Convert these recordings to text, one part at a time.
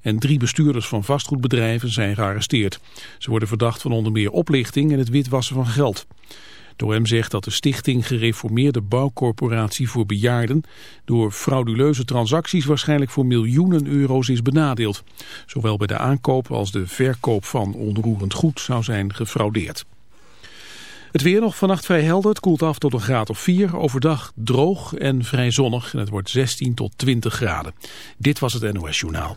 en drie bestuurders van vastgoedbedrijven zijn gearresteerd. Ze worden verdacht van onder meer oplichting en het witwassen van geld. De OM zegt dat de stichting Gereformeerde Bouwcorporatie voor Bejaarden door frauduleuze transacties waarschijnlijk voor miljoenen euro's is benadeeld. Zowel bij de aankoop als de verkoop van onroerend goed zou zijn gefraudeerd. Het weer nog vannacht vrij helder. Het koelt af tot een graad of 4. Overdag droog en vrij zonnig. En het wordt 16 tot 20 graden. Dit was het NOS Journaal.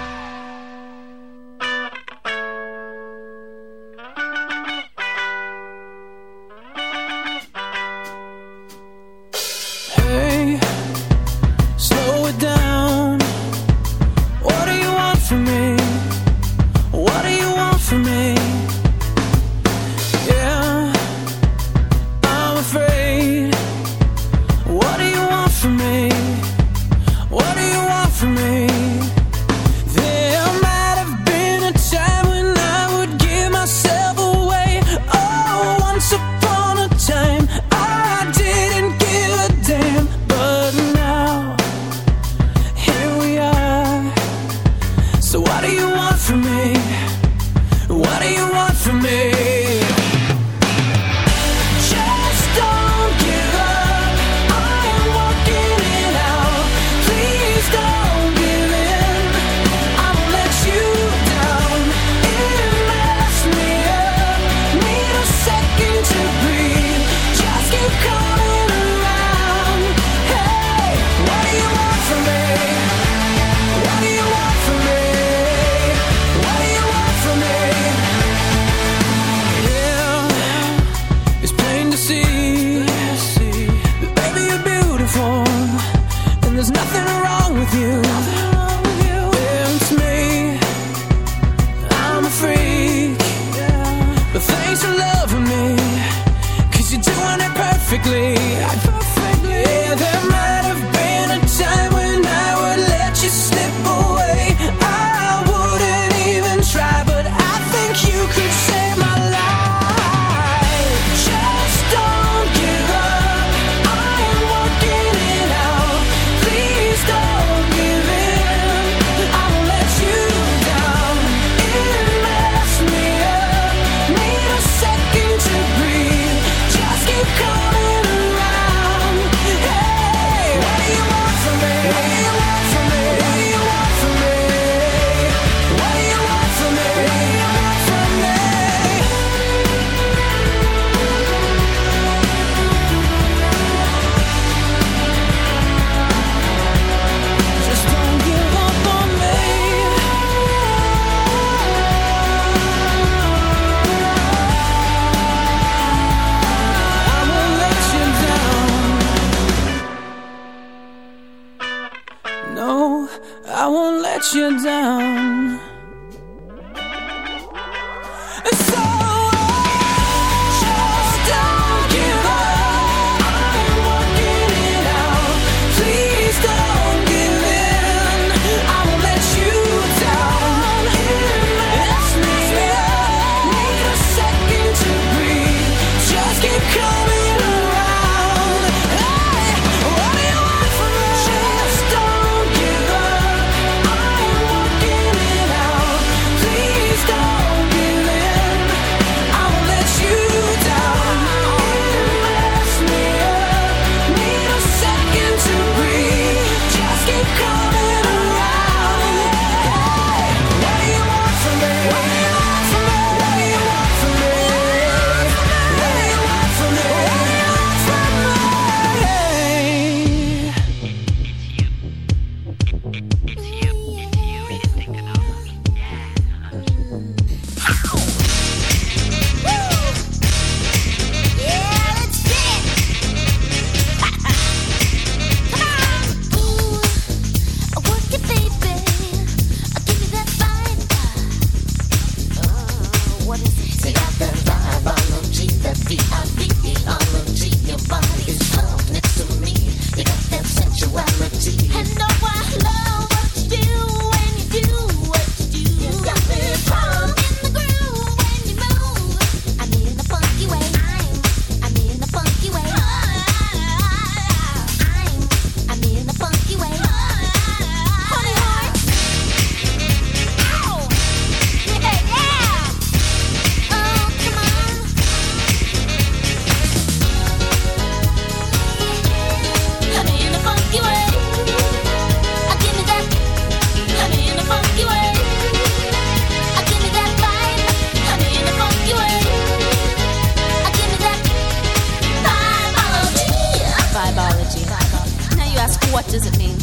you ask, what does it mean?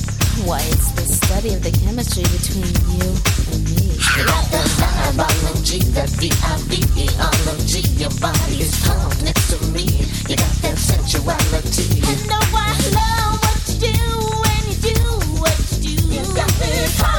Why, it's the study of the chemistry between you and me. Rather than biology, that V-I-V-E-ology. Your body is calm next to me. You got that sensuality. And know I love what you do, when you do what you do. You got me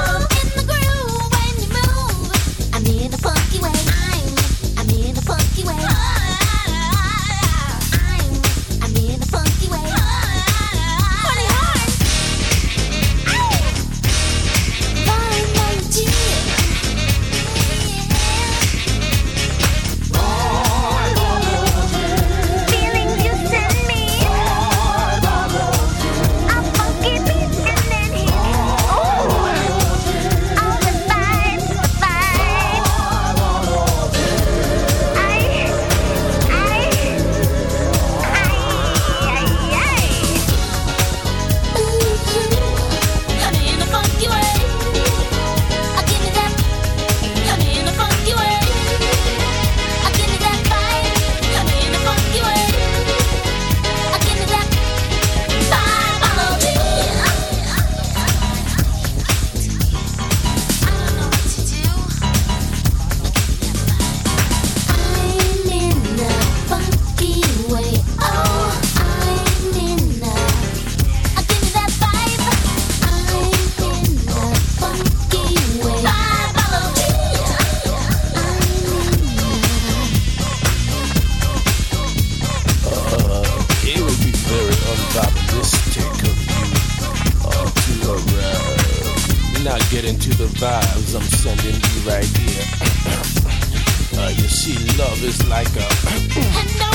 She love is like a. and no,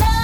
love.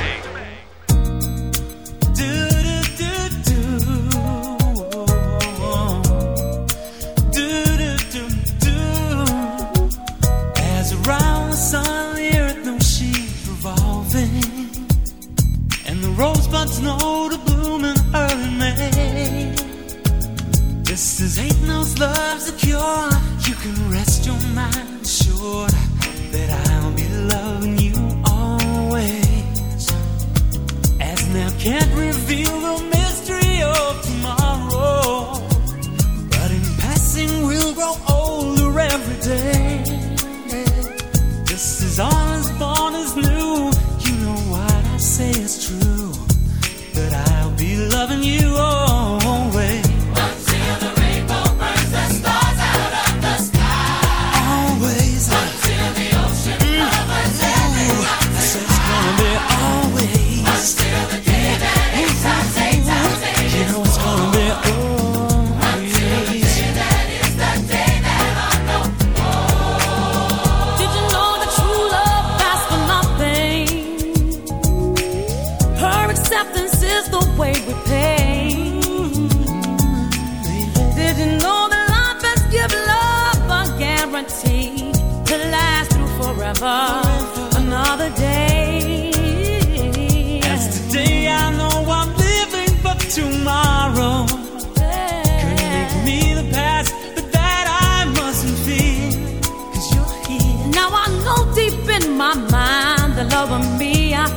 loving you.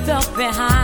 Felt behind.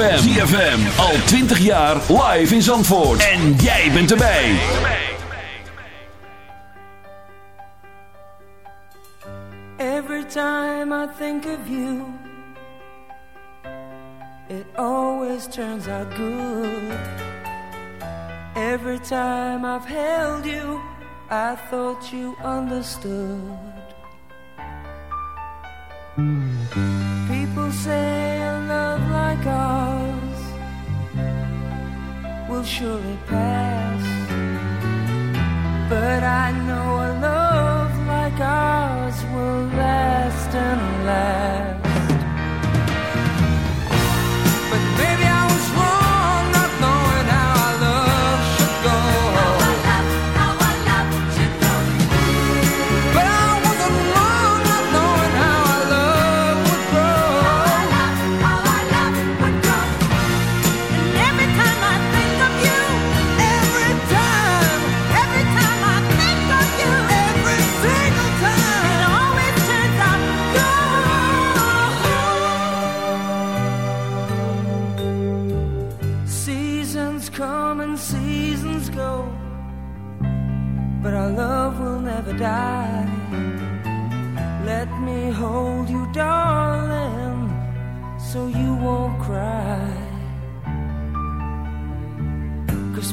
ZFM. ZFM. Al 20 jaar live in Zandvoort. En jij bent erbij. Every time I think of you. It always turns out good. Every time I've held you. I thought you understood. Mm -hmm. People say a love like ours will surely pass. But I know a love like ours will last and last.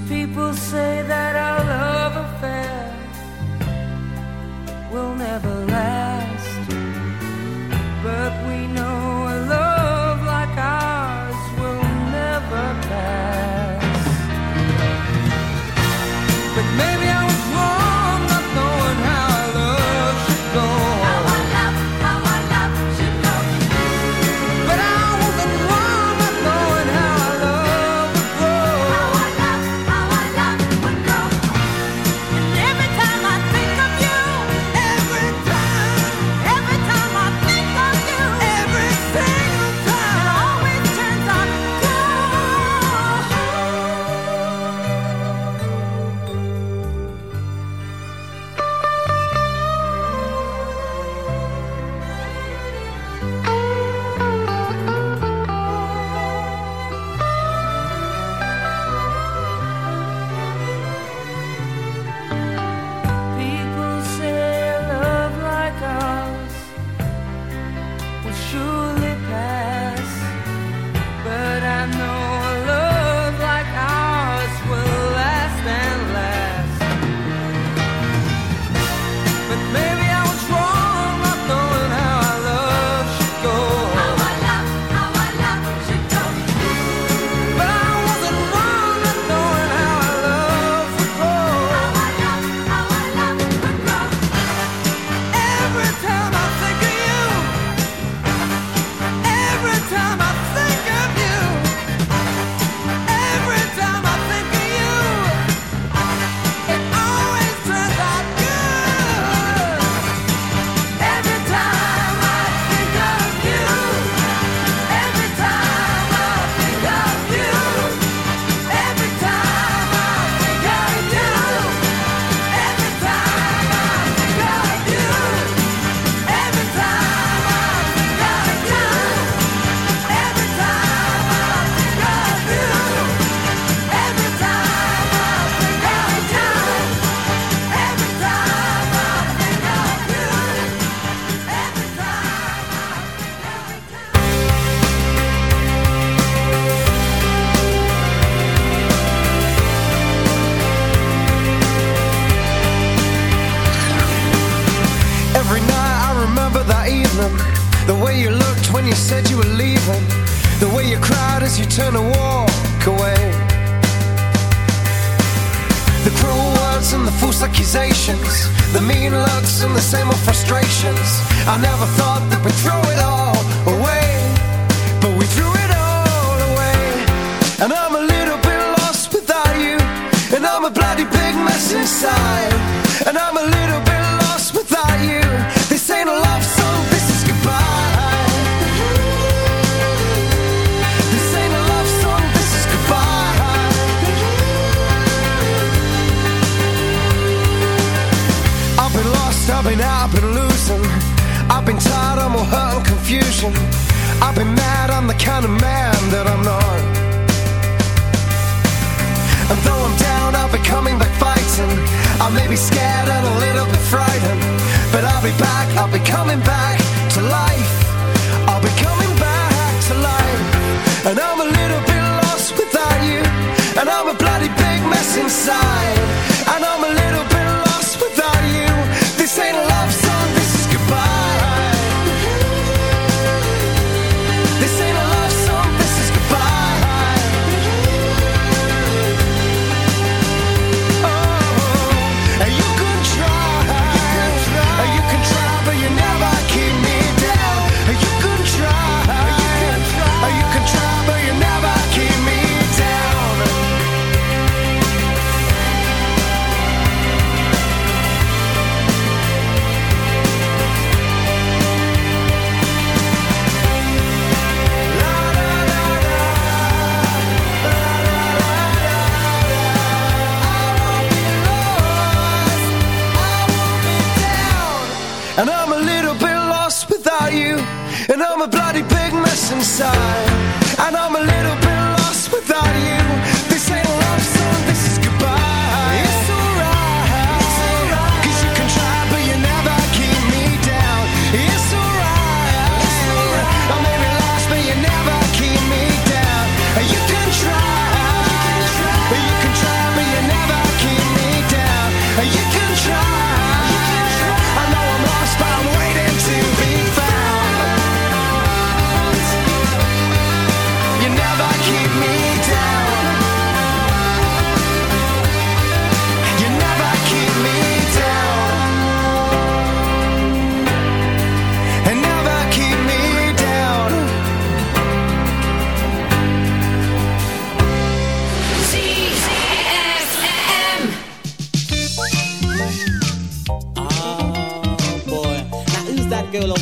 People say that our love affair will never last, but we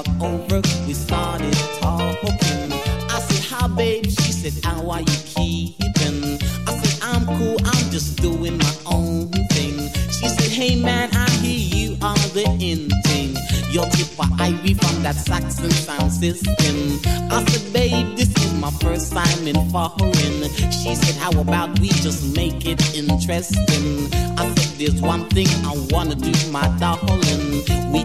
I over, we started talking. I said, Hi, babe. She said, How are you keeping? I said, I'm cool, I'm just doing my own thing. She said, Hey, man, I hear you are the in thing. You're Tipper Ivy from that Saxon sound system. I said, Babe, this is my first time in foreign. She said, How about we just make it interesting? I said, There's one thing I wanna do, my darling. We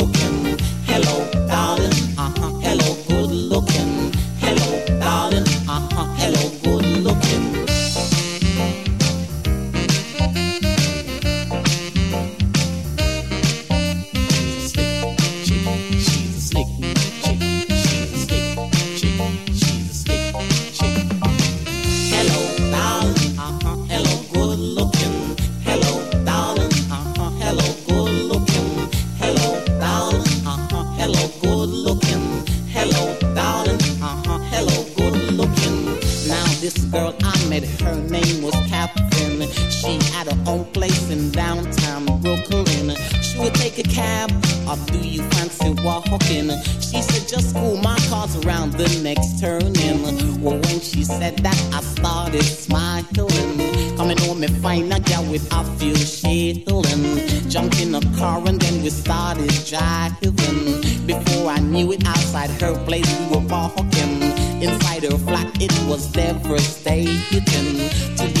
Just cool, my car's around the next turning. Well, when she said that, I started smiling. Coming home and find a girl with a few shilling. Jumped in a car and then we started driving. Before I knew it, outside her place we were walking. Inside her flat, it was devastating. To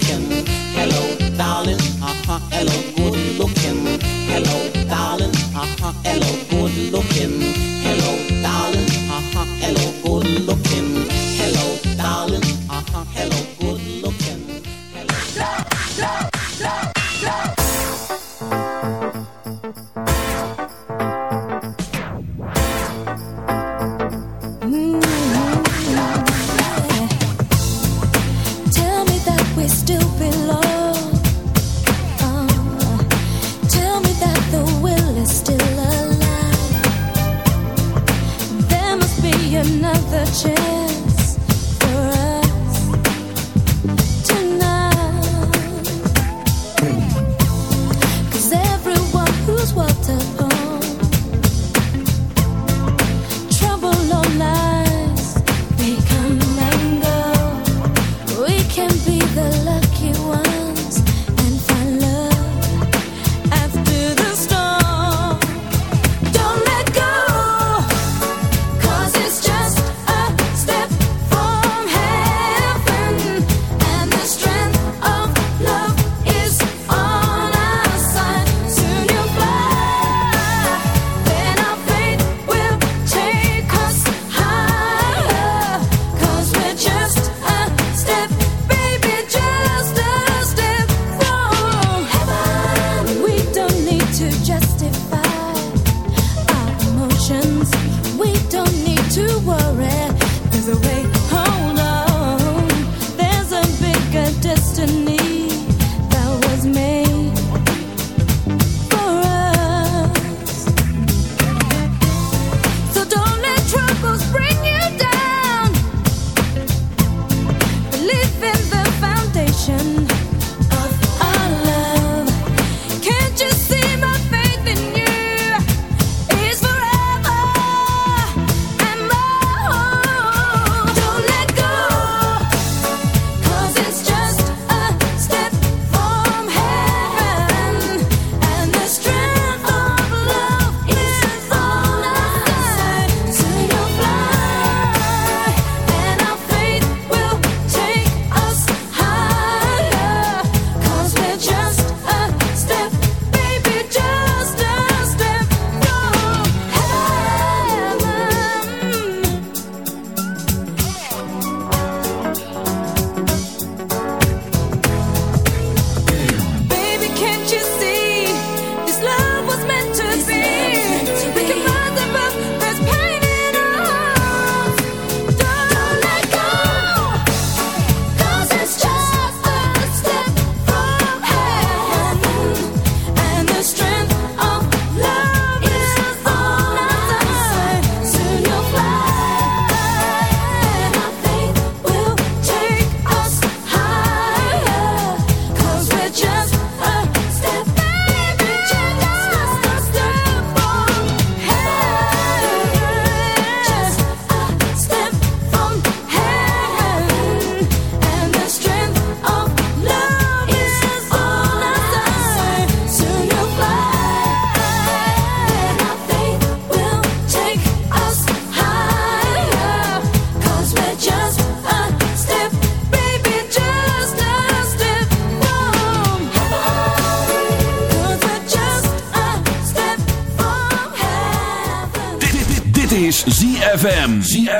hello, good looking. Hello, darling, hello, good looking. Hello, darling.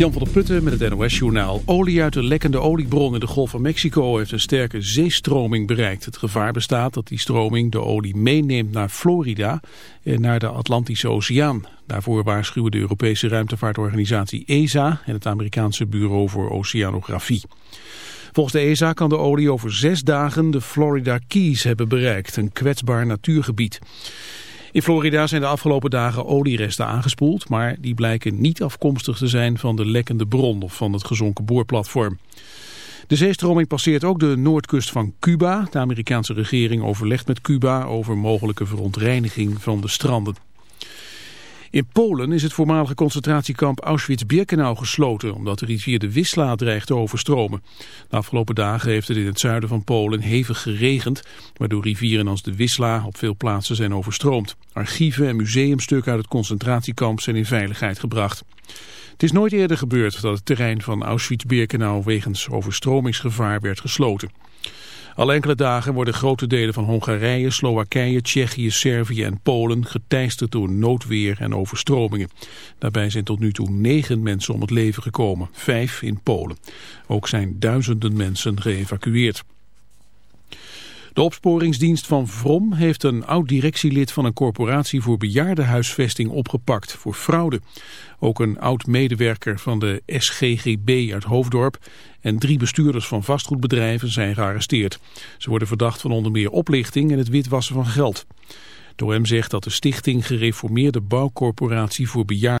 Jan van der Putten met het NOS-journaal. Olie uit de lekkende oliebron in de Golf van Mexico heeft een sterke zeestroming bereikt. Het gevaar bestaat dat die stroming de olie meeneemt naar Florida en naar de Atlantische Oceaan. Daarvoor waarschuwen de Europese ruimtevaartorganisatie ESA en het Amerikaanse Bureau voor Oceanografie. Volgens de ESA kan de olie over zes dagen de Florida Keys hebben bereikt, een kwetsbaar natuurgebied. In Florida zijn de afgelopen dagen olieresten aangespoeld, maar die blijken niet afkomstig te zijn van de lekkende bron of van het gezonken boorplatform. De zeestroming passeert ook de noordkust van Cuba. De Amerikaanse regering overlegt met Cuba over mogelijke verontreiniging van de stranden. In Polen is het voormalige concentratiekamp Auschwitz-Birkenau gesloten... omdat de rivier de Wisla dreigt te overstromen. De afgelopen dagen heeft het in het zuiden van Polen hevig geregend... waardoor rivieren als de Wisla op veel plaatsen zijn overstroomd. Archieven en museumstukken uit het concentratiekamp zijn in veiligheid gebracht. Het is nooit eerder gebeurd dat het terrein van Auschwitz-Birkenau... wegens overstromingsgevaar werd gesloten. Al enkele dagen worden grote delen van Hongarije, Slowakije, Tsjechië, Servië en Polen geteisterd door noodweer en overstromingen. Daarbij zijn tot nu toe negen mensen om het leven gekomen, vijf in Polen. Ook zijn duizenden mensen geëvacueerd. De opsporingsdienst van Vrom heeft een oud-directielid van een corporatie voor bejaardenhuisvesting opgepakt voor fraude. Ook een oud-medewerker van de SGGB uit Hoofddorp en drie bestuurders van vastgoedbedrijven zijn gearresteerd. Ze worden verdacht van onder meer oplichting en het witwassen van geld. De OM zegt dat de stichting gereformeerde bouwcorporatie voor bejaarden